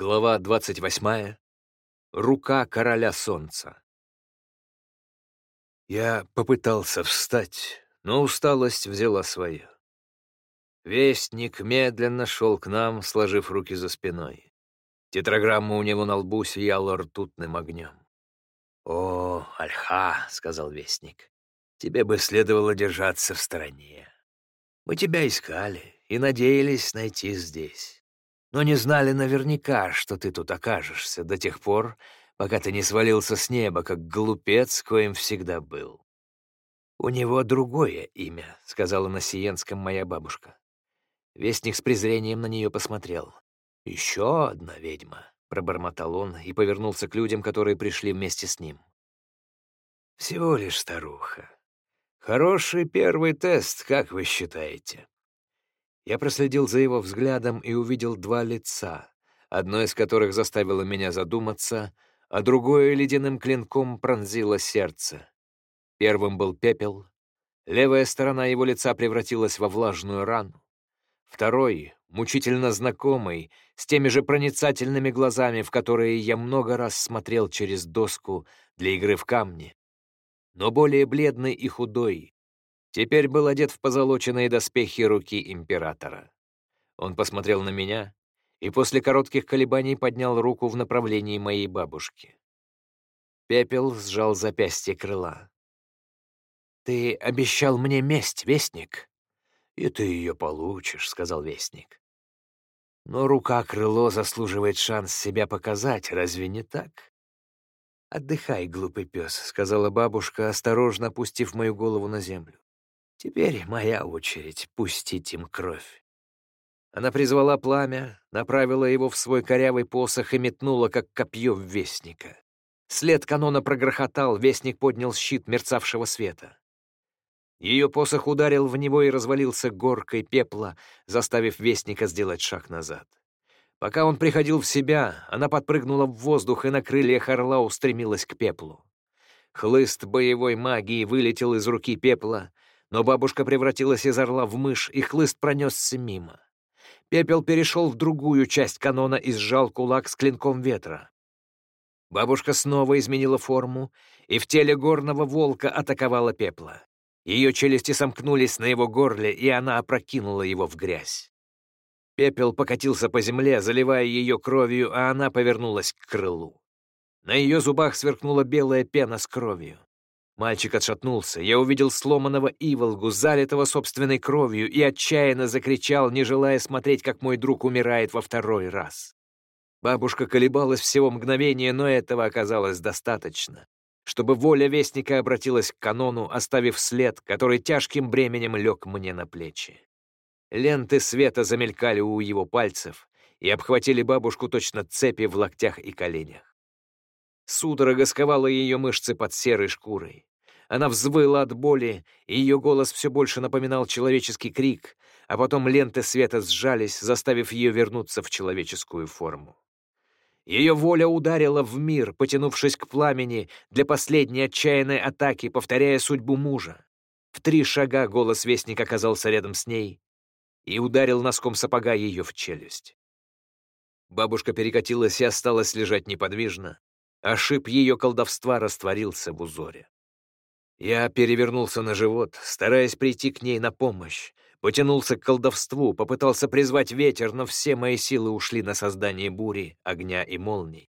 Глава 28. Рука короля солнца. Я попытался встать, но усталость взяла свое. Вестник медленно шел к нам, сложив руки за спиной. Тетраграмма у него на лбу сияла ртутным огнем. «О, Альха», — сказал Вестник, — «тебе бы следовало держаться в стороне. Мы тебя искали и надеялись найти здесь но не знали наверняка, что ты тут окажешься до тех пор, пока ты не свалился с неба, как глупец, коим всегда был. «У него другое имя», — сказала на Сиенском моя бабушка. Вестник с презрением на нее посмотрел. «Еще одна ведьма», — пробормотал он и повернулся к людям, которые пришли вместе с ним. «Всего лишь старуха. Хороший первый тест, как вы считаете?» Я проследил за его взглядом и увидел два лица, одно из которых заставило меня задуматься, а другое ледяным клинком пронзило сердце. Первым был пепел. Левая сторона его лица превратилась во влажную рану. Второй, мучительно знакомый, с теми же проницательными глазами, в которые я много раз смотрел через доску для игры в камни, но более бледный и худой, Теперь был одет в позолоченные доспехи руки императора. Он посмотрел на меня и после коротких колебаний поднял руку в направлении моей бабушки. Пепел сжал запястье крыла. «Ты обещал мне месть, Вестник?» «И ты ее получишь», — сказал Вестник. «Но рука-крыло заслуживает шанс себя показать, разве не так?» «Отдыхай, глупый пес», — сказала бабушка, осторожно опустив мою голову на землю. Теперь моя очередь пустить им кровь. Она призвала пламя, направила его в свой корявый посох и метнула, как копье в вестника. След канона прогрохотал, вестник поднял щит мерцавшего света. Ее посох ударил в него и развалился горкой пепла, заставив вестника сделать шаг назад. Пока он приходил в себя, она подпрыгнула в воздух и на крыльях орла устремилась к пеплу. Хлыст боевой магии вылетел из руки пепла — но бабушка превратилась из орла в мышь, и хлыст пронесся мимо. Пепел перешел в другую часть канона и сжал кулак с клинком ветра. Бабушка снова изменила форму, и в теле горного волка атаковала пепла. Ее челюсти сомкнулись на его горле, и она опрокинула его в грязь. Пепел покатился по земле, заливая ее кровью, а она повернулась к крылу. На ее зубах сверкнула белая пена с кровью. Мальчик отшатнулся. Я увидел сломанного Иволгу, залитого собственной кровью, и отчаянно закричал, не желая смотреть, как мой друг умирает во второй раз. Бабушка колебалась всего мгновения, но этого оказалось достаточно, чтобы воля Вестника обратилась к канону, оставив след, который тяжким бременем лег мне на плечи. Ленты света замелькали у его пальцев и обхватили бабушку точно цепи в локтях и коленях. Судорога сковала ее мышцы под серой шкурой. Она взвыла от боли, и ее голос все больше напоминал человеческий крик, а потом ленты света сжались, заставив ее вернуться в человеческую форму. Ее воля ударила в мир, потянувшись к пламени для последней отчаянной атаки, повторяя судьбу мужа. В три шага голос Вестника оказался рядом с ней и ударил носком сапога ее в челюсть. Бабушка перекатилась и осталась лежать неподвижно, а шип ее колдовства растворился в узоре. Я перевернулся на живот, стараясь прийти к ней на помощь. Потянулся к колдовству, попытался призвать ветер, но все мои силы ушли на создание бури, огня и молний.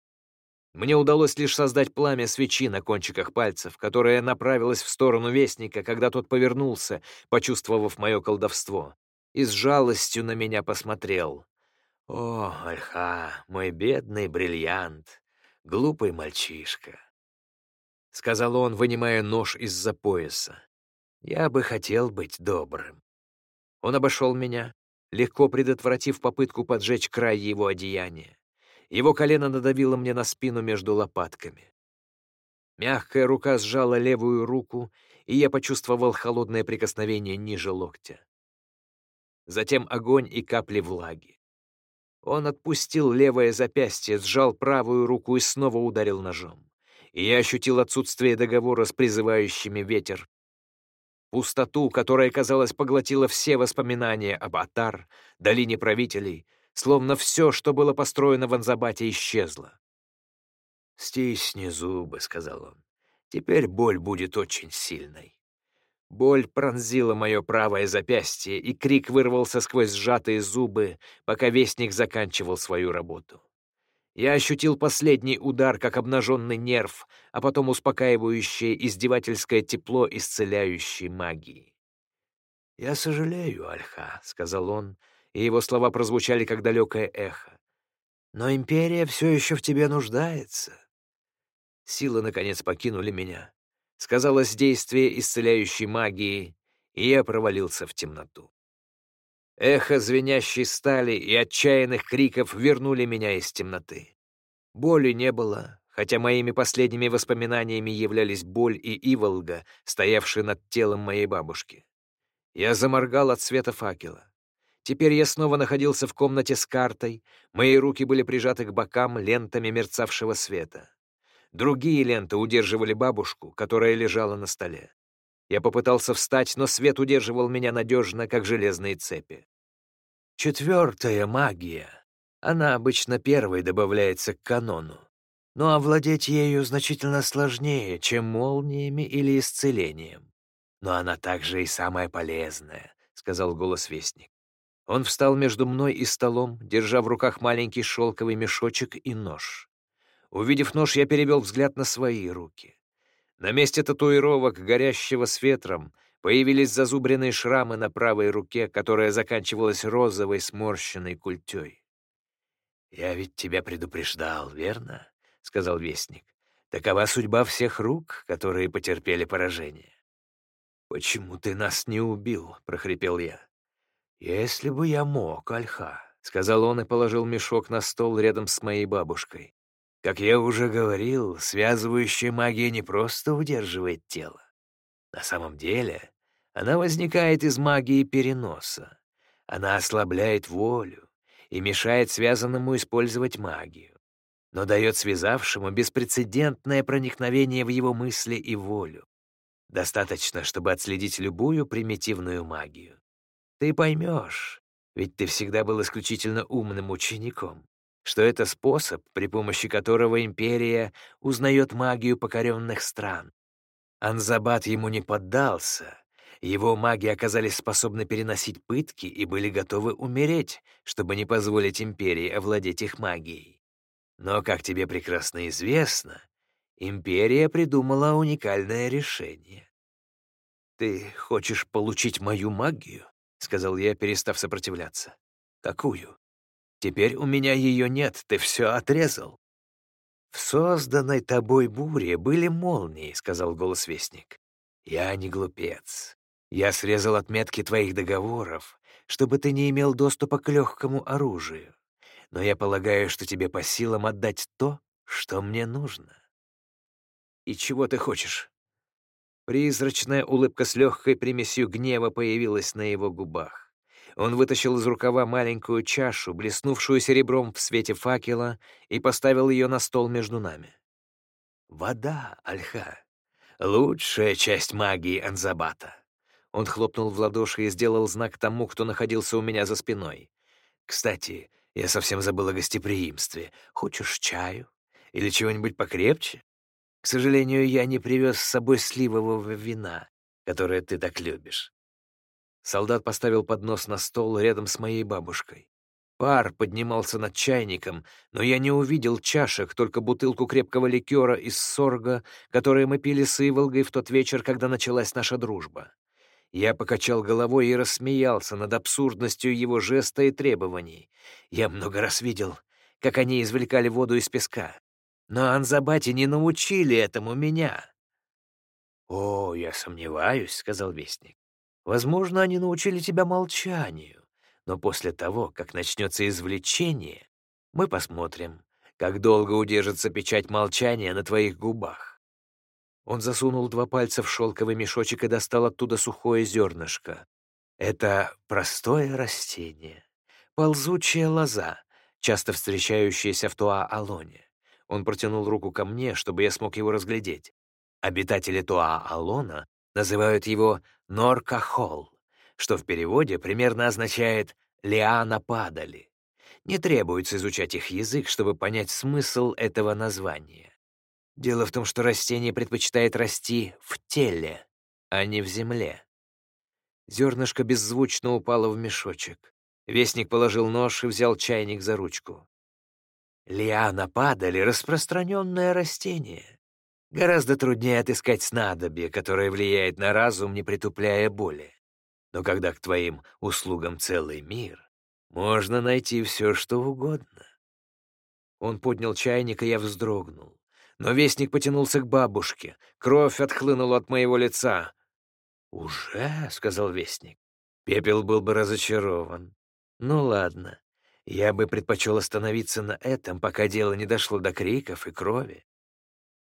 Мне удалось лишь создать пламя свечи на кончиках пальцев, которое направилось в сторону Вестника, когда тот повернулся, почувствовав мое колдовство, и с жалостью на меня посмотрел. «О, Альха, мой бедный бриллиант, глупый мальчишка!» — сказал он, вынимая нож из-за пояса. «Я бы хотел быть добрым». Он обошел меня, легко предотвратив попытку поджечь край его одеяния. Его колено надавило мне на спину между лопатками. Мягкая рука сжала левую руку, и я почувствовал холодное прикосновение ниже локтя. Затем огонь и капли влаги. Он отпустил левое запястье, сжал правую руку и снова ударил ножом и я ощутил отсутствие договора с призывающими ветер. Пустоту, которая, казалось, поглотила все воспоминания об Атар, долине правителей, словно все, что было построено в Анзабате, исчезло. «Стисни зубы», — сказал он. «Теперь боль будет очень сильной». Боль пронзила мое правое запястье, и крик вырвался сквозь сжатые зубы, пока вестник заканчивал свою работу. Я ощутил последний удар, как обнаженный нерв, а потом успокаивающее издевательское тепло исцеляющей магии. «Я сожалею, Альха», — сказал он, и его слова прозвучали как далекое эхо. «Но империя все еще в тебе нуждается». Силы, наконец, покинули меня. Сказалось действие исцеляющей магии, и я провалился в темноту. Эхо звенящей стали и отчаянных криков вернули меня из темноты. Боли не было, хотя моими последними воспоминаниями являлись боль и Иволга, стоявшие над телом моей бабушки. Я заморгал от света факела. Теперь я снова находился в комнате с картой, мои руки были прижаты к бокам лентами мерцавшего света. Другие ленты удерживали бабушку, которая лежала на столе. Я попытался встать, но свет удерживал меня надежно, как железные цепи. Четвертая магия. Она обычно первой добавляется к канону. Но овладеть ею значительно сложнее, чем молниями или исцелением. Но она также и самая полезная, — сказал голос Вестник. Он встал между мной и столом, держа в руках маленький шелковый мешочек и нож. Увидев нож, я перевел взгляд на свои руки. На месте татуировок, горящего с ветром, появились зазубренные шрамы на правой руке, которая заканчивалась розовой сморщенной культей. «Я ведь тебя предупреждал, верно?» — сказал Вестник. «Такова судьба всех рук, которые потерпели поражение». «Почему ты нас не убил?» — прохрипел я. «Если бы я мог, Альха», — сказал он и положил мешок на стол рядом с моей бабушкой. Как я уже говорил, связывающая магия не просто удерживает тело. На самом деле она возникает из магии переноса. Она ослабляет волю и мешает связанному использовать магию, но дает связавшему беспрецедентное проникновение в его мысли и волю. Достаточно, чтобы отследить любую примитивную магию. Ты поймешь, ведь ты всегда был исключительно умным учеником что это способ, при помощи которого империя узнает магию покоренных стран. Анзабат ему не поддался. Его маги оказались способны переносить пытки и были готовы умереть, чтобы не позволить империи овладеть их магией. Но, как тебе прекрасно известно, империя придумала уникальное решение. «Ты хочешь получить мою магию?» — сказал я, перестав сопротивляться. «Какую?» Теперь у меня ее нет, ты все отрезал». «В созданной тобой буре были молнии», — сказал голос Вестник. «Я не глупец. Я срезал отметки твоих договоров, чтобы ты не имел доступа к легкому оружию. Но я полагаю, что тебе по силам отдать то, что мне нужно». «И чего ты хочешь?» Призрачная улыбка с легкой примесью гнева появилась на его губах. Он вытащил из рукава маленькую чашу, блеснувшую серебром в свете факела, и поставил ее на стол между нами. «Вода, Альха. Лучшая часть магии Анзабата». Он хлопнул в ладоши и сделал знак тому, кто находился у меня за спиной. «Кстати, я совсем забыл о гостеприимстве. Хочешь чаю? Или чего-нибудь покрепче? К сожалению, я не привез с собой сливового вина, которое ты так любишь. Солдат поставил поднос на стол рядом с моей бабушкой. Пар поднимался над чайником, но я не увидел чашек, только бутылку крепкого ликера из сорга, который мы пили с Иволгой в тот вечер, когда началась наша дружба. Я покачал головой и рассмеялся над абсурдностью его жеста и требований. Я много раз видел, как они извлекали воду из песка. Но Анзабати не научили этому меня. «О, я сомневаюсь», — сказал Вестник. Возможно, они научили тебя молчанию, но после того, как начнется извлечение, мы посмотрим, как долго удержится печать молчания на твоих губах». Он засунул два пальца в шелковый мешочек и достал оттуда сухое зернышко. Это простое растение, ползучая лоза, часто встречающаяся в Туа-Алоне. Он протянул руку ко мне, чтобы я смог его разглядеть. Обитатели Туа-Алона называют его Норкахол, что в переводе примерно означает «лиана падали». Не требуется изучать их язык, чтобы понять смысл этого названия. Дело в том, что растение предпочитает расти в теле, а не в земле. Зернышко беззвучно упало в мешочек. Вестник положил нож и взял чайник за ручку. Лиана падали — распространенное растение. Гораздо труднее отыскать снадобье, которое влияет на разум, не притупляя боли. Но когда к твоим услугам целый мир, можно найти все, что угодно. Он поднял чайник, и я вздрогнул. Но вестник потянулся к бабушке. Кровь отхлынула от моего лица. «Уже?» — сказал вестник. Пепел был бы разочарован. «Ну ладно, я бы предпочел остановиться на этом, пока дело не дошло до криков и крови.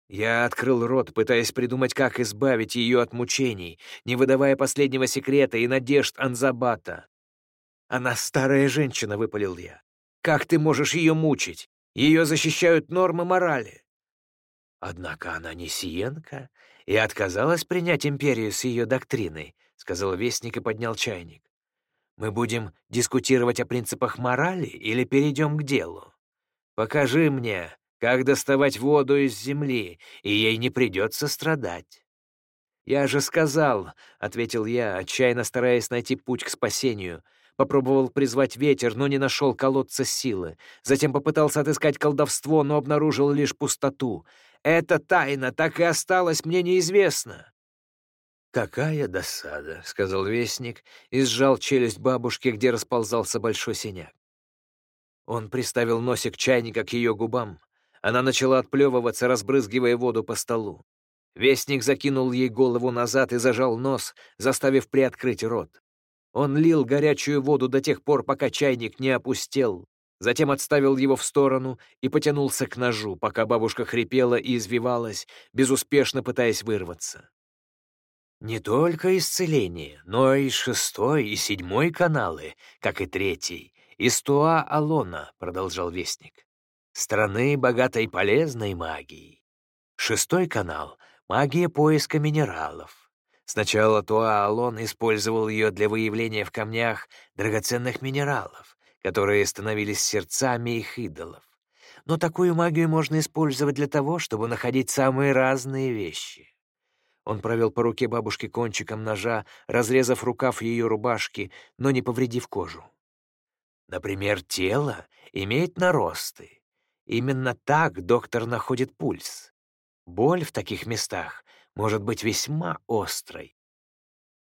Я открыл рот, пытаясь придумать, как избавить ее от мучений, не выдавая последнего секрета и надежд Анзабата. «Она старая женщина», — выпалил я. «Как ты можешь ее мучить? Ее защищают нормы морали». «Однако она не сиенка и отказалась принять империю с ее доктриной», — сказал Вестник и поднял чайник. Мы будем дискутировать о принципах морали или перейдем к делу? Покажи мне, как доставать воду из земли, и ей не придется страдать». «Я же сказал», — ответил я, отчаянно стараясь найти путь к спасению. Попробовал призвать ветер, но не нашел колодца силы. Затем попытался отыскать колдовство, но обнаружил лишь пустоту. Эта тайна так и осталась мне неизвестна. «Какая досада», — сказал вестник и сжал челюсть бабушки, где расползался большой синяк. Он приставил носик чайника к ее губам. Она начала отплевываться, разбрызгивая воду по столу. Вестник закинул ей голову назад и зажал нос, заставив приоткрыть рот. Он лил горячую воду до тех пор, пока чайник не опустел, затем отставил его в сторону и потянулся к ножу, пока бабушка хрипела и извивалась, безуспешно пытаясь вырваться. Не только исцеление, но и шестой и седьмой каналы, как и третий, из Туа Алона, продолжал Вестник. Страны, богатой полезной магией. Шестой канал — магия поиска минералов. Сначала Туа Алон использовал ее для выявления в камнях драгоценных минералов, которые становились сердцами их идолов. Но такую магию можно использовать для того, чтобы находить самые разные вещи. Он провел по руке бабушки кончиком ножа, разрезав рукав ее рубашки, но не повредив кожу. Например, тело имеет наросты. Именно так доктор находит пульс. Боль в таких местах может быть весьма острой.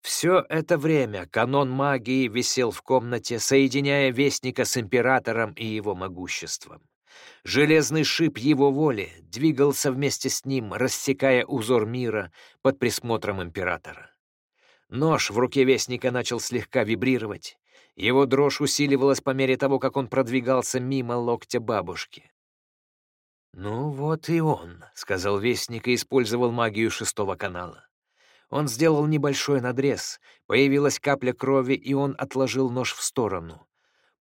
Все это время канон магии висел в комнате, соединяя Вестника с Императором и его могуществом. Железный шип его воли двигался вместе с ним, рассекая узор мира под присмотром императора. Нож в руке Вестника начал слегка вибрировать. Его дрожь усиливалась по мере того, как он продвигался мимо локтя бабушки. «Ну вот и он», — сказал Вестник и использовал магию шестого канала. Он сделал небольшой надрез, появилась капля крови, и он отложил нож в сторону.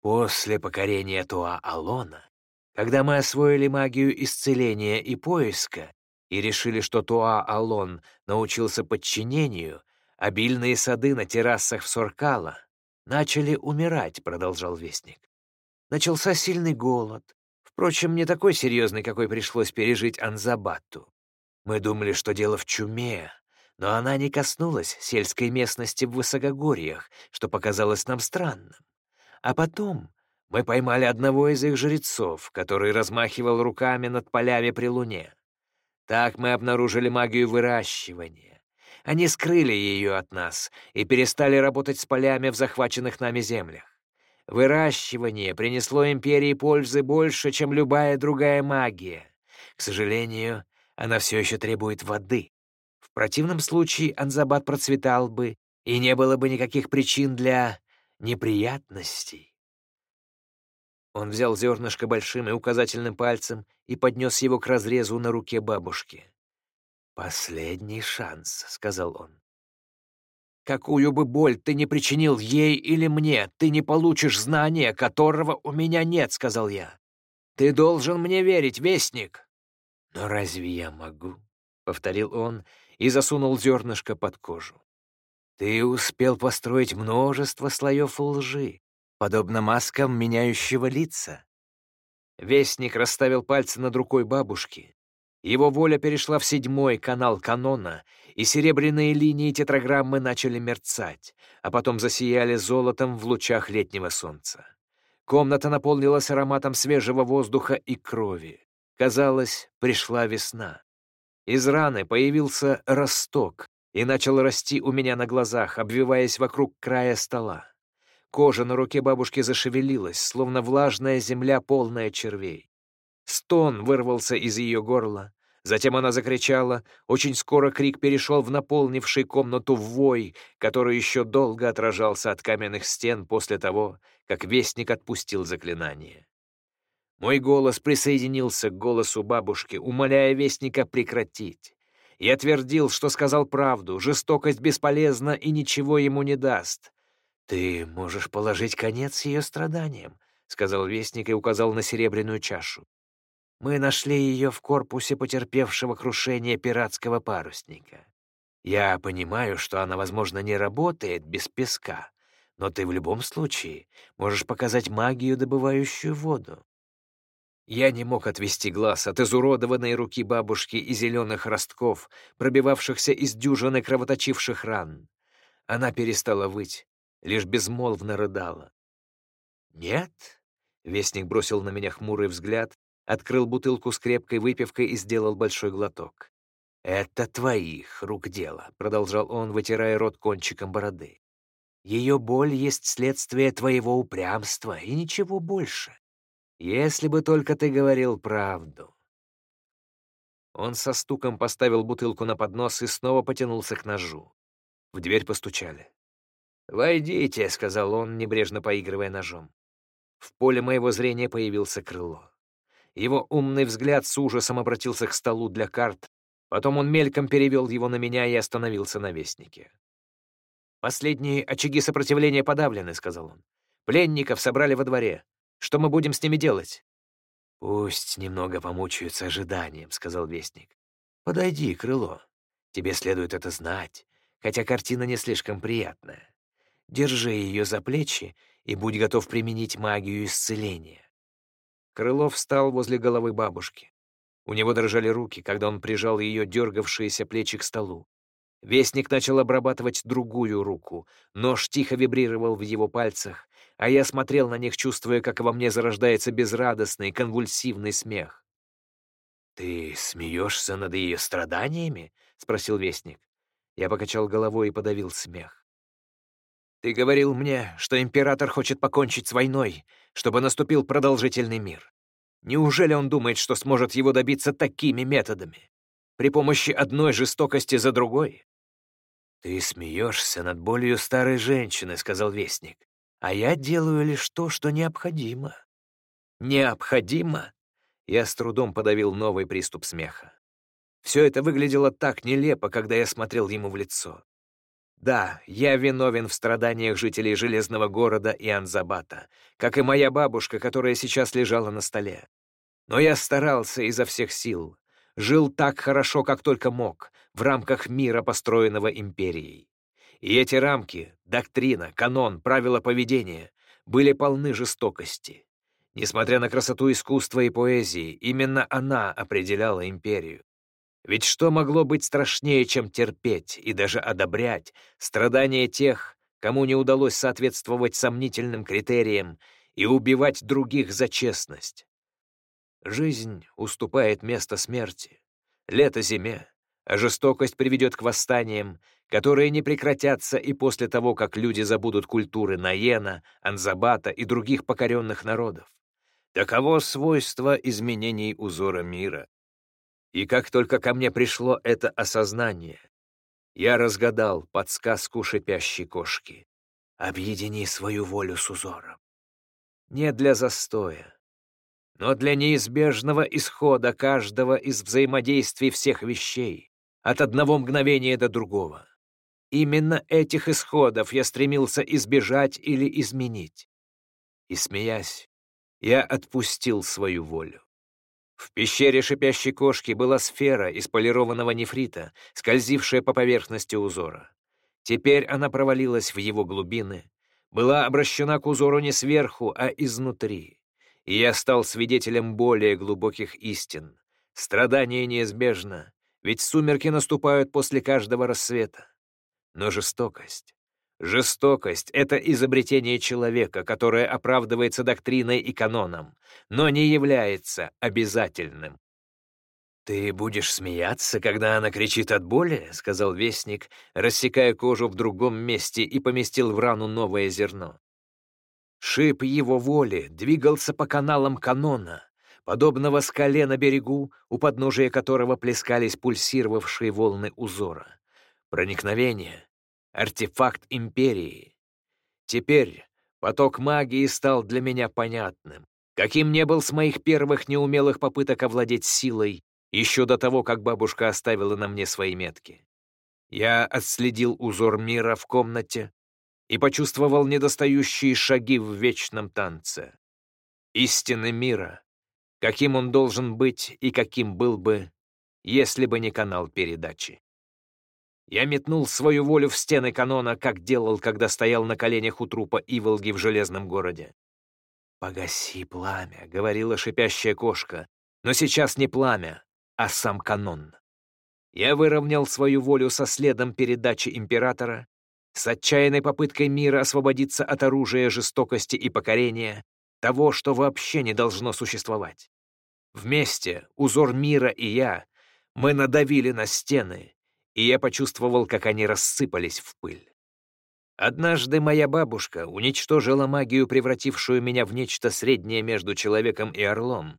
После покорения Туа-Алона когда мы освоили магию исцеления и поиска и решили, что Туа-Алон научился подчинению, обильные сады на террасах в Соркала начали умирать, продолжал Вестник. Начался сильный голод, впрочем, не такой серьезный, какой пришлось пережить Анзабатту. Мы думали, что дело в чуме, но она не коснулась сельской местности в высокогорьях, что показалось нам странным. А потом мы поймали одного из их жрецов, который размахивал руками над полями при луне. Так мы обнаружили магию выращивания. Они скрыли ее от нас и перестали работать с полями в захваченных нами землях. Выращивание принесло империи пользы больше, чем любая другая магия. К сожалению, она все еще требует воды. В противном случае Анзабад процветал бы, и не было бы никаких причин для неприятностей. Он взял зернышко большим и указательным пальцем и поднес его к разрезу на руке бабушки. «Последний шанс», — сказал он. «Какую бы боль ты ни причинил ей или мне, ты не получишь знания, которого у меня нет», — сказал я. «Ты должен мне верить, вестник». «Но разве я могу?» — повторил он и засунул зернышко под кожу. «Ты успел построить множество слоев лжи, подобно маскам меняющего лица. Вестник расставил пальцы над рукой бабушки. Его воля перешла в седьмой канал канона, и серебряные линии тетраграммы начали мерцать, а потом засияли золотом в лучах летнего солнца. Комната наполнилась ароматом свежего воздуха и крови. Казалось, пришла весна. Из раны появился росток и начал расти у меня на глазах, обвиваясь вокруг края стола. Кожа на руке бабушки зашевелилась, словно влажная земля, полная червей. Стон вырвался из ее горла. Затем она закричала. Очень скоро крик перешел в наполнивший комнату вой, который еще долго отражался от каменных стен после того, как вестник отпустил заклинание. Мой голос присоединился к голосу бабушки, умоляя вестника прекратить. Я твердил, что сказал правду, жестокость бесполезна и ничего ему не даст. «Ты можешь положить конец ее страданиям», — сказал вестник и указал на серебряную чашу. Мы нашли ее в корпусе потерпевшего крушение пиратского парусника. Я понимаю, что она, возможно, не работает без песка, но ты в любом случае можешь показать магию, добывающую воду. Я не мог отвести глаз от изуродованной руки бабушки и зеленых ростков, пробивавшихся из дюжины кровоточивших ран. Она перестала выть, лишь безмолвно рыдала. «Нет?» — вестник бросил на меня хмурый взгляд открыл бутылку с крепкой выпивкой и сделал большой глоток. «Это твоих рук дело», — продолжал он, вытирая рот кончиком бороды. «Ее боль есть следствие твоего упрямства и ничего больше. Если бы только ты говорил правду». Он со стуком поставил бутылку на поднос и снова потянулся к ножу. В дверь постучали. «Войдите», — сказал он, небрежно поигрывая ножом. В поле моего зрения появился крыло. Его умный взгляд с ужасом обратился к столу для карт, потом он мельком перевел его на меня и остановился на вестнике. «Последние очаги сопротивления подавлены», — сказал он. «Пленников собрали во дворе. Что мы будем с ними делать?» «Пусть немного помучаются ожиданием», — сказал вестник. «Подойди, крыло. Тебе следует это знать, хотя картина не слишком приятная. Держи ее за плечи и будь готов применить магию исцеления. Крылов встал возле головы бабушки. У него дрожали руки, когда он прижал ее дергавшиеся плечи к столу. Вестник начал обрабатывать другую руку. Нож тихо вибрировал в его пальцах, а я смотрел на них, чувствуя, как во мне зарождается безрадостный, конвульсивный смех. «Ты смеешься над ее страданиями?» — спросил Вестник. Я покачал головой и подавил смех. «Ты говорил мне, что император хочет покончить с войной, чтобы наступил продолжительный мир. Неужели он думает, что сможет его добиться такими методами? При помощи одной жестокости за другой? «Ты смеешься над болью старой женщины», — сказал Вестник. «А я делаю лишь то, что необходимо». «Необходимо?» Я с трудом подавил новый приступ смеха. Все это выглядело так нелепо, когда я смотрел ему в лицо. Да, я виновен в страданиях жителей Железного города и Анзабата, как и моя бабушка, которая сейчас лежала на столе. Но я старался изо всех сил, жил так хорошо, как только мог, в рамках мира, построенного империей. И эти рамки, доктрина, канон, правила поведения были полны жестокости. Несмотря на красоту искусства и поэзии, именно она определяла империю. Ведь что могло быть страшнее, чем терпеть и даже одобрять страдания тех, кому не удалось соответствовать сомнительным критериям и убивать других за честность? Жизнь уступает место смерти, лето зиме, а жестокость приведет к восстаниям, которые не прекратятся и после того, как люди забудут культуры Наена, Анзабата и других покоренных народов. Таково свойство изменений узора мира. И как только ко мне пришло это осознание, я разгадал подсказку шипящей кошки. Объедини свою волю с узором. Не для застоя, но для неизбежного исхода каждого из взаимодействий всех вещей, от одного мгновения до другого. Именно этих исходов я стремился избежать или изменить. И, смеясь, я отпустил свою волю. В пещере шипящей кошки была сфера из полированного нефрита, скользившая по поверхности узора. Теперь она провалилась в его глубины. была обращена к узору не сверху, а изнутри. И я стал свидетелем более глубоких истин. Страдание неизбежно, ведь сумерки наступают после каждого рассвета. Но жестокость, Жестокость — это изобретение человека, которое оправдывается доктриной и каноном, но не является обязательным. «Ты будешь смеяться, когда она кричит от боли?» — сказал Вестник, рассекая кожу в другом месте и поместил в рану новое зерно. Шип его воли двигался по каналам канона, подобного скале на берегу, у подножия которого плескались пульсировавшие волны узора. Проникновение, артефакт империи. Теперь поток магии стал для меня понятным, каким не был с моих первых неумелых попыток овладеть силой еще до того, как бабушка оставила на мне свои метки. Я отследил узор мира в комнате и почувствовал недостающие шаги в вечном танце. Истины мира, каким он должен быть и каким был бы, если бы не канал передачи. Я метнул свою волю в стены канона, как делал, когда стоял на коленях у трупа Иволги в Железном городе. «Погаси пламя», — говорила шипящая кошка, но сейчас не пламя, а сам канон. Я выровнял свою волю со следом передачи императора, с отчаянной попыткой мира освободиться от оружия жестокости и покорения, того, что вообще не должно существовать. Вместе, узор мира и я, мы надавили на стены, и я почувствовал, как они рассыпались в пыль. Однажды моя бабушка уничтожила магию, превратившую меня в нечто среднее между человеком и орлом.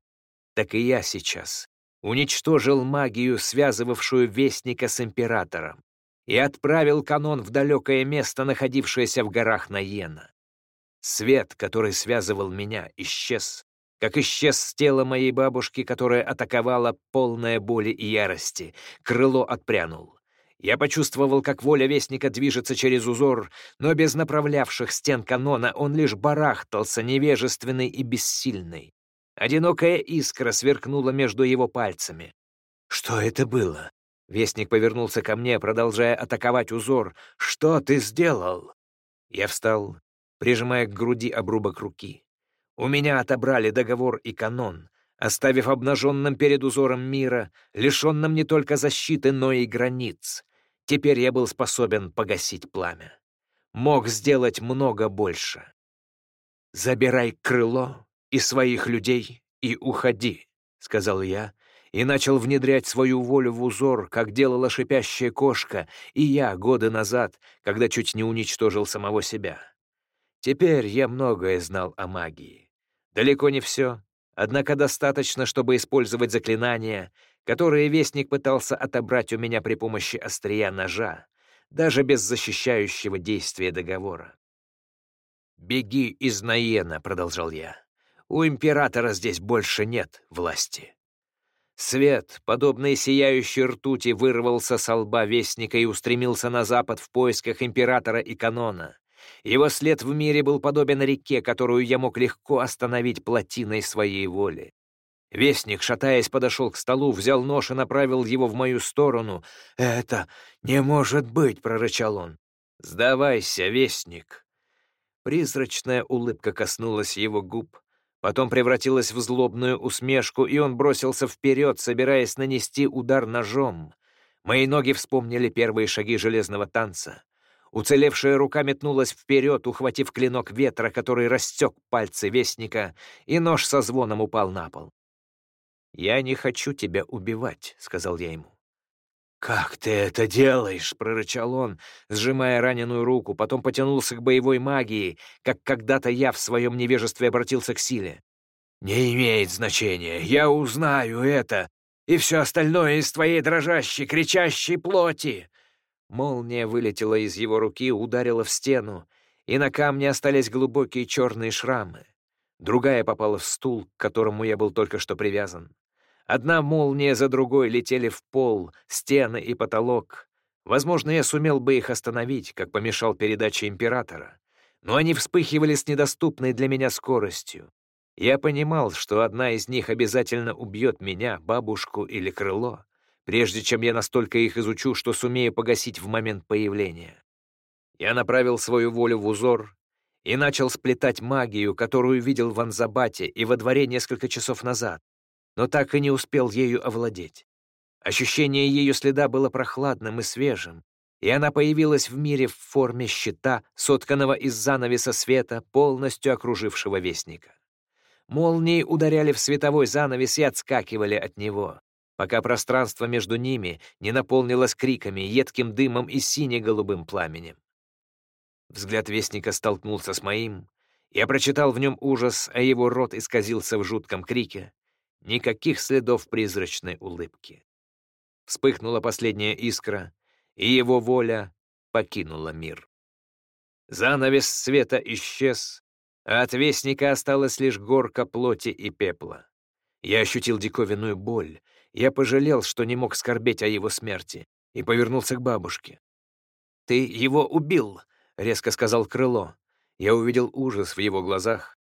Так и я сейчас уничтожил магию, связывавшую Вестника с Императором, и отправил канон в далекое место, находившееся в горах Наена. Свет, который связывал меня, исчез, как исчез с тела моей бабушки, которая атаковала полная боли и ярости. Крыло отпрянул. Я почувствовал, как воля Вестника движется через узор, но без направлявших стен канона он лишь барахтался, невежественный и бессильный. Одинокая искра сверкнула между его пальцами. «Что это было?» Вестник повернулся ко мне, продолжая атаковать узор. «Что ты сделал?» Я встал, прижимая к груди обрубок руки. У меня отобрали договор и канон, оставив обнаженным перед узором мира, лишенным не только защиты, но и границ. Теперь я был способен погасить пламя. Мог сделать много больше. «Забирай крыло и своих людей и уходи», — сказал я, и начал внедрять свою волю в узор, как делала шипящая кошка, и я годы назад, когда чуть не уничтожил самого себя. Теперь я многое знал о магии. Далеко не все, однако достаточно, чтобы использовать заклинания — которые Вестник пытался отобрать у меня при помощи острия ножа, даже без защищающего действия договора. «Беги из Наена», — продолжал я. «У императора здесь больше нет власти». Свет, подобный сияющей ртути, вырвался со лба Вестника и устремился на запад в поисках императора и канона. Его след в мире был подобен реке, которую я мог легко остановить плотиной своей воли. Вестник, шатаясь, подошел к столу, взял нож и направил его в мою сторону. «Это не может быть!» — прорычал он. «Сдавайся, Вестник!» Призрачная улыбка коснулась его губ, потом превратилась в злобную усмешку, и он бросился вперед, собираясь нанести удар ножом. Мои ноги вспомнили первые шаги железного танца. Уцелевшая рука метнулась вперед, ухватив клинок ветра, который растек пальцы Вестника, и нож со звоном упал на пол. «Я не хочу тебя убивать», — сказал я ему. «Как ты это делаешь?» — прорычал он, сжимая раненую руку, потом потянулся к боевой магии, как когда-то я в своем невежестве обратился к силе. «Не имеет значения, я узнаю это, и все остальное из твоей дрожащей, кричащей плоти!» Молния вылетела из его руки, ударила в стену, и на камне остались глубокие черные шрамы. Другая попала в стул, к которому я был только что привязан. Одна молния за другой летели в пол, стены и потолок. Возможно, я сумел бы их остановить, как помешал передаче императора. Но они вспыхивали с недоступной для меня скоростью. Я понимал, что одна из них обязательно убьет меня, бабушку или крыло, прежде чем я настолько их изучу, что сумею погасить в момент появления. Я направил свою волю в узор, и начал сплетать магию, которую видел в Анзабате и во дворе несколько часов назад, но так и не успел ею овладеть. Ощущение ее следа было прохладным и свежим, и она появилась в мире в форме щита, сотканного из занавеса света, полностью окружившего Вестника. Молнии ударяли в световой занавес и отскакивали от него, пока пространство между ними не наполнилось криками, едким дымом и сине-голубым пламенем. Взгляд Вестника столкнулся с моим, я прочитал в нем ужас, а его рот исказился в жутком крике. Никаких следов призрачной улыбки. Вспыхнула последняя искра, и его воля покинула мир. Занавес света исчез, а от вестника осталась лишь горка плоти и пепла. Я ощутил диковинную боль, я пожалел, что не мог скорбеть о его смерти, и повернулся к бабушке. «Ты его убил!» — резко сказал Крыло. Я увидел ужас в его глазах.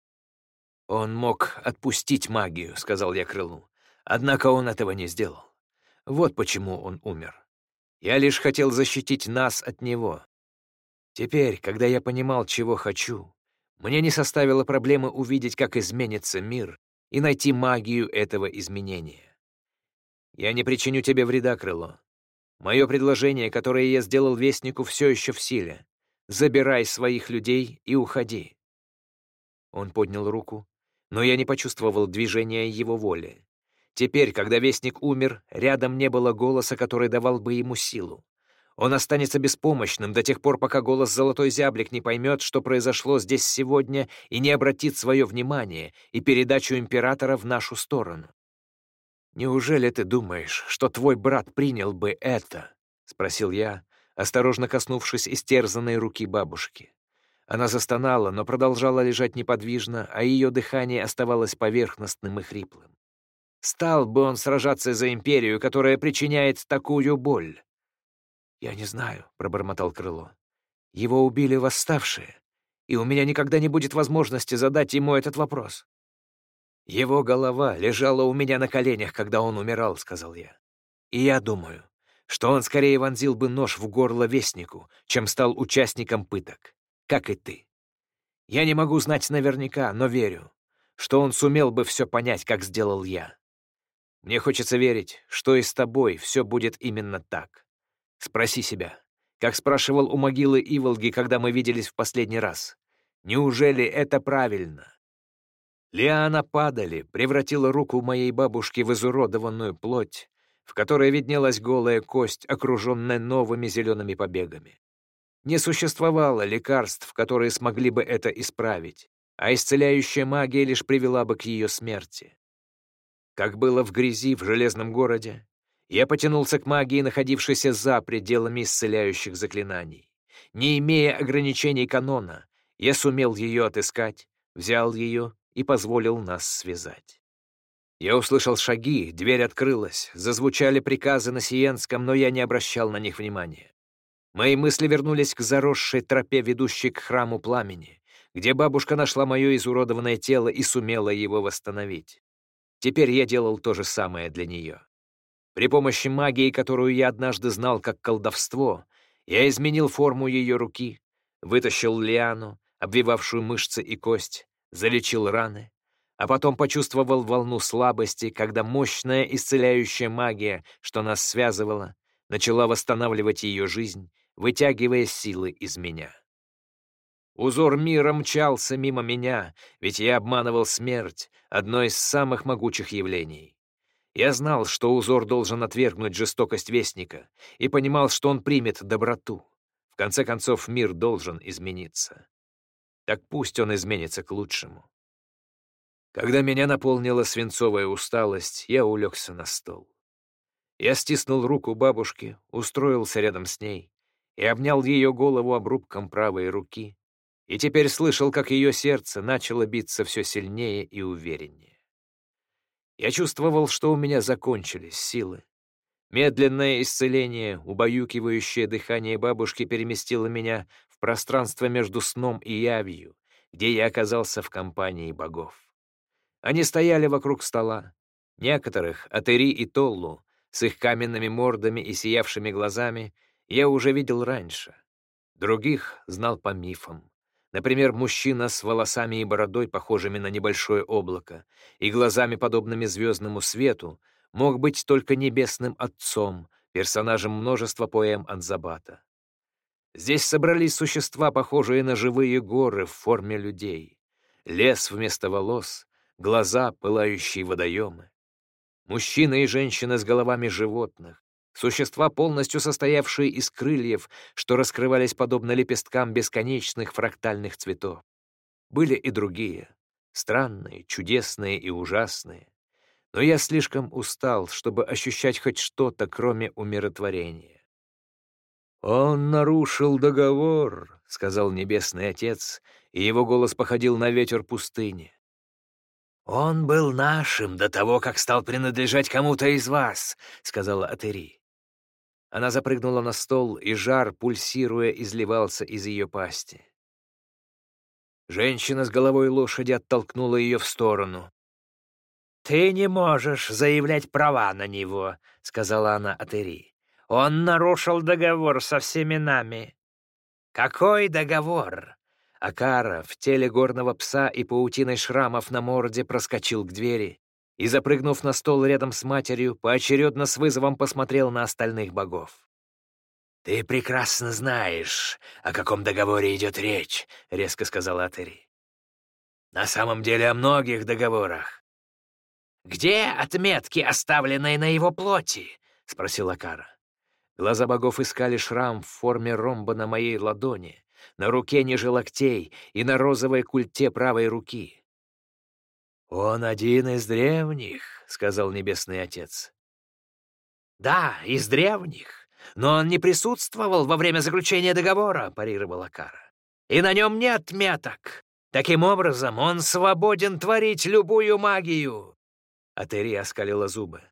«Он мог отпустить магию», — сказал я Крылу. «Однако он этого не сделал. Вот почему он умер. Я лишь хотел защитить нас от него. Теперь, когда я понимал, чего хочу, мне не составило проблемы увидеть, как изменится мир, и найти магию этого изменения. Я не причиню тебе вреда, Крыло. Мое предложение, которое я сделал Вестнику, все еще в силе. Забирай своих людей и уходи. Он поднял руку, но я не почувствовал движения его воли. Теперь, когда Вестник умер, рядом не было голоса, который давал бы ему силу. Он останется беспомощным до тех пор, пока голос Золотой Зяблик не поймет, что произошло здесь сегодня, и не обратит свое внимание и передачу Императора в нашу сторону. «Неужели ты думаешь, что твой брат принял бы это?» — спросил я, осторожно коснувшись истерзанной руки бабушки. Она застонала, но продолжала лежать неподвижно, а ее дыхание оставалось поверхностным и хриплым. Стал бы он сражаться за империю, которая причиняет такую боль? «Я не знаю», — пробормотал Крыло. «Его убили восставшие, и у меня никогда не будет возможности задать ему этот вопрос». «Его голова лежала у меня на коленях, когда он умирал», — сказал я. «И я думаю, что он скорее вонзил бы нож в горло Вестнику, чем стал участником пыток, как и ты. Я не могу знать наверняка, но верю, что он сумел бы все понять, как сделал я. Мне хочется верить, что и с тобой все будет именно так. Спроси себя, как спрашивал у могилы Иволги, когда мы виделись в последний раз. Неужели это правильно? Лиана падали, превратила руку моей бабушки в изуродованную плоть, в которой виднелась голая кость, окруженная новыми зелеными побегами. Не существовало лекарств, которые смогли бы это исправить, а исцеляющая магия лишь привела бы к ее смерти. Как было в грязи в Железном городе, я потянулся к магии, находившейся за пределами исцеляющих заклинаний. Не имея ограничений канона, я сумел ее отыскать, взял ее и позволил нас связать. Я услышал шаги, дверь открылась, зазвучали приказы на Сиенском, но я не обращал на них внимания. Мои мысли вернулись к заросшей тропе, ведущей к храму пламени, где бабушка нашла мое изуродованное тело и сумела его восстановить. Теперь я делал то же самое для нее. При помощи магии, которую я однажды знал как колдовство, я изменил форму ее руки, вытащил лиану, обвивавшую мышцы и кость, залечил раны, а потом почувствовал волну слабости, когда мощная исцеляющая магия, что нас связывала, начала восстанавливать ее жизнь, вытягивая силы из меня. Узор мира мчался мимо меня, ведь я обманывал смерть, одно из самых могучих явлений. Я знал, что узор должен отвергнуть жестокость Вестника, и понимал, что он примет доброту. В конце концов, мир должен измениться. Так пусть он изменится к лучшему. Когда меня наполнила свинцовая усталость, я улегся на стол. Я стиснул руку бабушки, устроился рядом с ней и обнял ее голову обрубком правой руки, и теперь слышал, как ее сердце начало биться все сильнее и увереннее. Я чувствовал, что у меня закончились силы. Медленное исцеление, убаюкивающее дыхание бабушки переместило меня в пространство между сном и явью, где я оказался в компании богов. Они стояли вокруг стола. Некоторых, Атери и Толлу, с их каменными мордами и сиявшими глазами, я уже видел раньше. Других знал по мифам. Например, мужчина с волосами и бородой, похожими на небольшое облако, и глазами, подобными звездному свету, мог быть только небесным отцом, персонажем множества поэм Анзабата. Здесь собрались существа, похожие на живые горы в форме людей. Лес вместо волос, глаза, пылающие водоемы. Мужчины и женщины с головами животных, Существа, полностью состоявшие из крыльев, что раскрывались подобно лепесткам бесконечных фрактальных цветов. Были и другие, странные, чудесные и ужасные. Но я слишком устал, чтобы ощущать хоть что-то, кроме умиротворения. «Он нарушил договор», — сказал Небесный Отец, и его голос походил на ветер пустыни. «Он был нашим до того, как стал принадлежать кому-то из вас», — сказала Атери. Она запрыгнула на стол, и жар, пульсируя, изливался из ее пасти. Женщина с головой лошади оттолкнула ее в сторону. «Ты не можешь заявлять права на него», — сказала она Атери. «Он нарушил договор со всеми нами». «Какой договор?» Акара в теле горного пса и паутиной шрамов на морде проскочил к двери и, запрыгнув на стол рядом с матерью, поочередно с вызовом посмотрел на остальных богов. «Ты прекрасно знаешь, о каком договоре идет речь», — резко сказал Атери. «На самом деле о многих договорах». «Где отметки, оставленные на его плоти?» — спросила Кара. Глаза богов искали шрам в форме ромба на моей ладони, на руке ниже локтей и на розовой культе правой руки. «Он один из древних», — сказал Небесный Отец. «Да, из древних, но он не присутствовал во время заключения договора», — парировала Кара. «И на нем нет меток. Таким образом, он свободен творить любую магию». Атери оскалила зубы.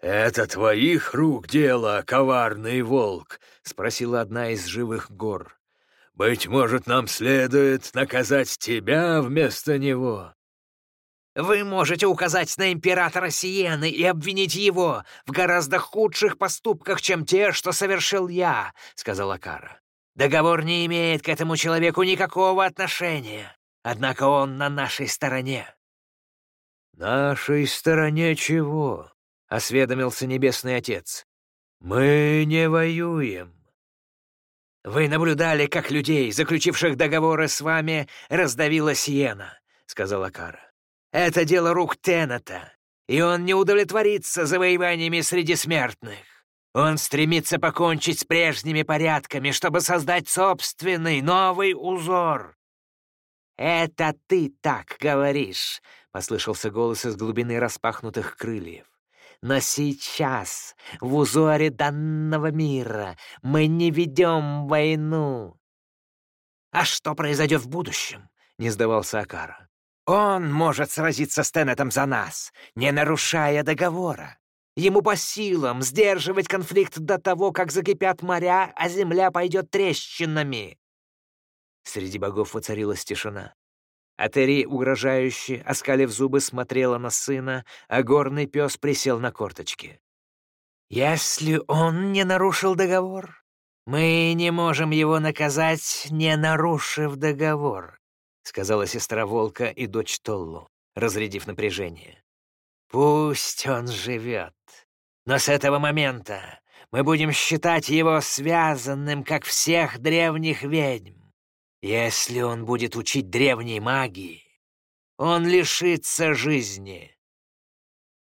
«Это твоих рук дело, коварный волк?» — спросила одна из живых гор. «Быть может, нам следует наказать тебя вместо него?» Вы можете указать на императора Сиены и обвинить его в гораздо худших поступках, чем те, что совершил я», — сказала Кара. «Договор не имеет к этому человеку никакого отношения, однако он на нашей стороне». «Нашей стороне чего?» — осведомился Небесный Отец. «Мы не воюем». «Вы наблюдали, как людей, заключивших договоры с вами, раздавила Сиена», — сказала Кара. Это дело рук Тената, и он не удовлетворится завоеваниями среди смертных. Он стремится покончить с прежними порядками, чтобы создать собственный новый узор. «Это ты так говоришь», — послышался голос из глубины распахнутых крыльев. «Но сейчас, в узоре данного мира, мы не ведем войну». «А что произойдет в будущем?» — не сдавался Акара. Он может сразиться с Теннетом за нас, не нарушая договора. Ему по силам сдерживать конфликт до того, как закипят моря, а земля пойдет трещинами. Среди богов воцарилась тишина. Атери, угрожающе, оскалив зубы, смотрела на сына, а горный пес присел на корточки. «Если он не нарушил договор, мы не можем его наказать, не нарушив договор. — сказала сестра Волка и дочь Толлу, разрядив напряжение. «Пусть он живет. Но с этого момента мы будем считать его связанным, как всех древних ведьм. Если он будет учить древней магии, он лишится жизни».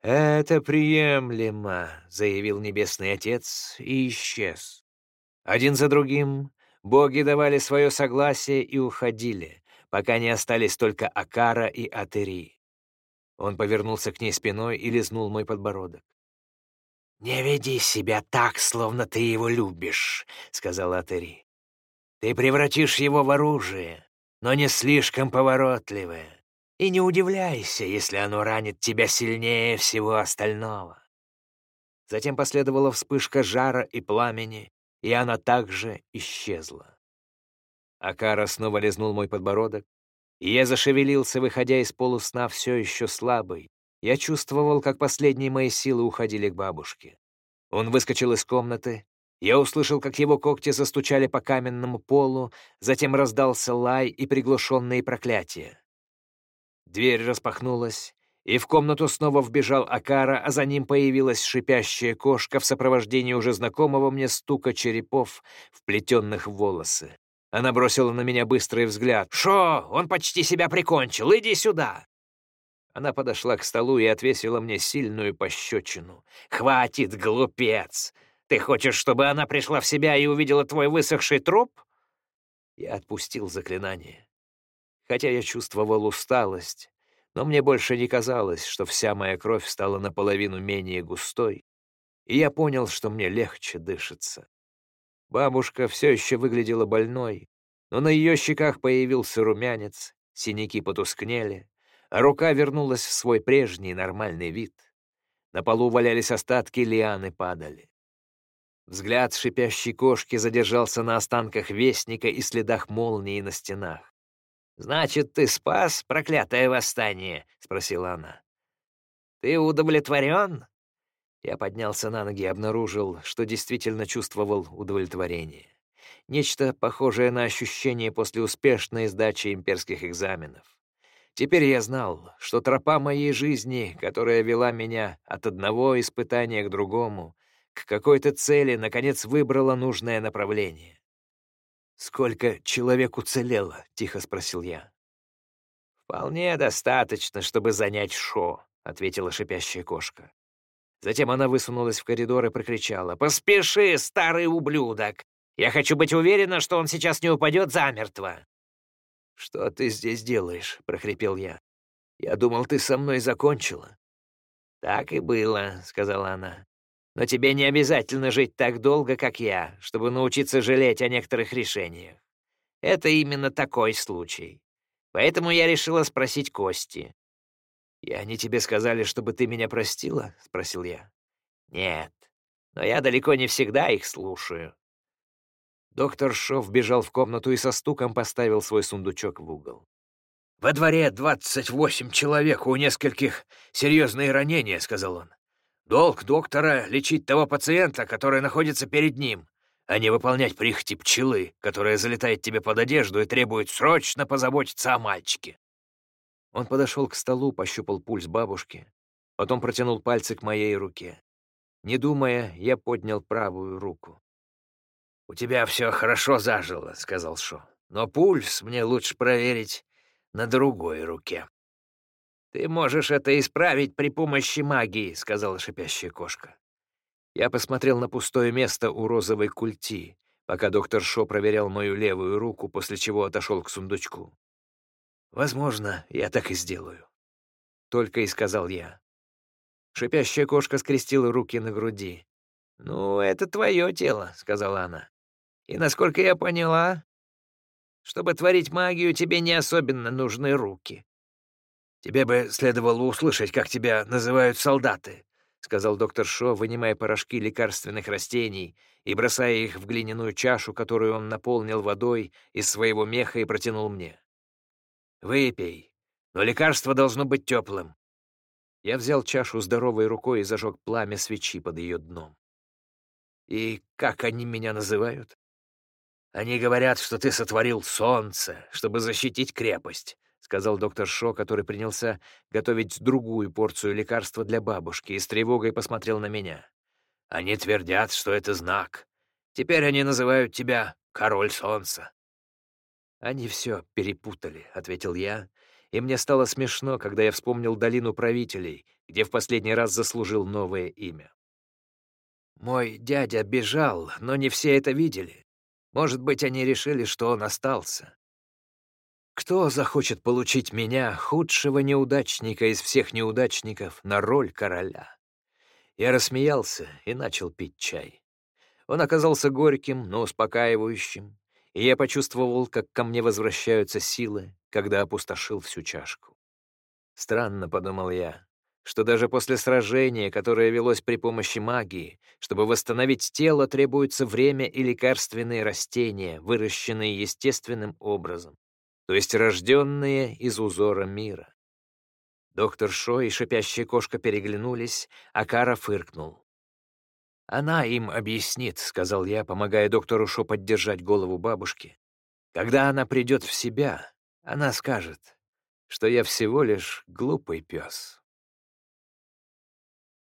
«Это приемлемо», — заявил Небесный Отец и исчез. Один за другим боги давали свое согласие и уходили пока не остались только Акара и Атери. Он повернулся к ней спиной и лизнул мой подбородок. «Не веди себя так, словно ты его любишь», — сказала Атери. «Ты превратишь его в оружие, но не слишком поворотливое, и не удивляйся, если оно ранит тебя сильнее всего остального». Затем последовала вспышка жара и пламени, и она также исчезла. Акара снова лизнул мой подбородок, и я зашевелился, выходя из полусна все еще слабый. Я чувствовал, как последние мои силы уходили к бабушке. Он выскочил из комнаты, Я услышал, как его когти застучали по каменному полу, затем раздался лай и приглушенные проклятия. Дверь распахнулась, и в комнату снова вбежал Акара, а за ним появилась шипящая кошка в сопровождении уже знакомого мне стука черепов, вплетенных в волосы. Она бросила на меня быстрый взгляд. «Шо, он почти себя прикончил, иди сюда!» Она подошла к столу и отвесила мне сильную пощечину. «Хватит, глупец! Ты хочешь, чтобы она пришла в себя и увидела твой высохший труп?» Я отпустил заклинание. Хотя я чувствовал усталость, но мне больше не казалось, что вся моя кровь стала наполовину менее густой, и я понял, что мне легче дышится. Бабушка все еще выглядела больной, но на ее щеках появился румянец, синяки потускнели, а рука вернулась в свой прежний нормальный вид. На полу валялись остатки лианы падали. Взгляд шипящей кошки задержался на останках вестника и следах молнии на стенах. «Значит, ты спас проклятое восстание?» — спросила она. «Ты удовлетворен?» Я поднялся на ноги и обнаружил, что действительно чувствовал удовлетворение. Нечто похожее на ощущение после успешной сдачи имперских экзаменов. Теперь я знал, что тропа моей жизни, которая вела меня от одного испытания к другому, к какой-то цели, наконец выбрала нужное направление. «Сколько человек уцелело?» — тихо спросил я. «Вполне достаточно, чтобы занять Шо», — ответила шипящая кошка. Затем она высунулась в коридор и прокричала. «Поспеши, старый ублюдок! Я хочу быть уверена, что он сейчас не упадет замертво!» «Что ты здесь делаешь?» — прохрипел я. «Я думал, ты со мной закончила». «Так и было», — сказала она. «Но тебе не обязательно жить так долго, как я, чтобы научиться жалеть о некоторых решениях. Это именно такой случай. Поэтому я решила спросить Кости. «И они тебе сказали, чтобы ты меня простила?» — спросил я. «Нет, но я далеко не всегда их слушаю». Доктор Шов бежал в комнату и со стуком поставил свой сундучок в угол. «Во дворе двадцать восемь человек, у нескольких серьезные ранения», — сказал он. «Долг доктора — лечить того пациента, который находится перед ним, а не выполнять прихоти пчелы, которая залетает тебе под одежду и требует срочно позаботиться о мальчике». Он подошел к столу, пощупал пульс бабушки, потом протянул пальцы к моей руке. Не думая, я поднял правую руку. «У тебя все хорошо зажило», — сказал Шо. «Но пульс мне лучше проверить на другой руке». «Ты можешь это исправить при помощи магии», — сказала шипящая кошка. Я посмотрел на пустое место у розовой культи, пока доктор Шо проверял мою левую руку, после чего отошел к сундучку. «Возможно, я так и сделаю», — только и сказал я. Шипящая кошка скрестила руки на груди. «Ну, это твое тело», — сказала она. «И, насколько я поняла, чтобы творить магию, тебе не особенно нужны руки». «Тебе бы следовало услышать, как тебя называют солдаты», — сказал доктор Шо, вынимая порошки лекарственных растений и бросая их в глиняную чашу, которую он наполнил водой из своего меха и протянул мне. Выпей, но лекарство должно быть теплым. Я взял чашу здоровой рукой и зажег пламя свечи под ее дном. И как они меня называют? Они говорят, что ты сотворил солнце, чтобы защитить крепость, сказал доктор Шо, который принялся готовить другую порцию лекарства для бабушки и с тревогой посмотрел на меня. Они твердят, что это знак. Теперь они называют тебя король солнца. «Они все перепутали», — ответил я, и мне стало смешно, когда я вспомнил долину правителей, где в последний раз заслужил новое имя. Мой дядя бежал, но не все это видели. Может быть, они решили, что он остался. Кто захочет получить меня, худшего неудачника из всех неудачников, на роль короля? Я рассмеялся и начал пить чай. Он оказался горьким, но успокаивающим, и я почувствовал, как ко мне возвращаются силы, когда опустошил всю чашку. Странно, — подумал я, — что даже после сражения, которое велось при помощи магии, чтобы восстановить тело, требуется время и лекарственные растения, выращенные естественным образом, то есть рожденные из узора мира. Доктор Шо и шипящая кошка переглянулись, а Кара фыркнул. «Она им объяснит», — сказал я, помогая доктору Шо поддержать голову бабушки. «Когда она придет в себя, она скажет, что я всего лишь глупый пес».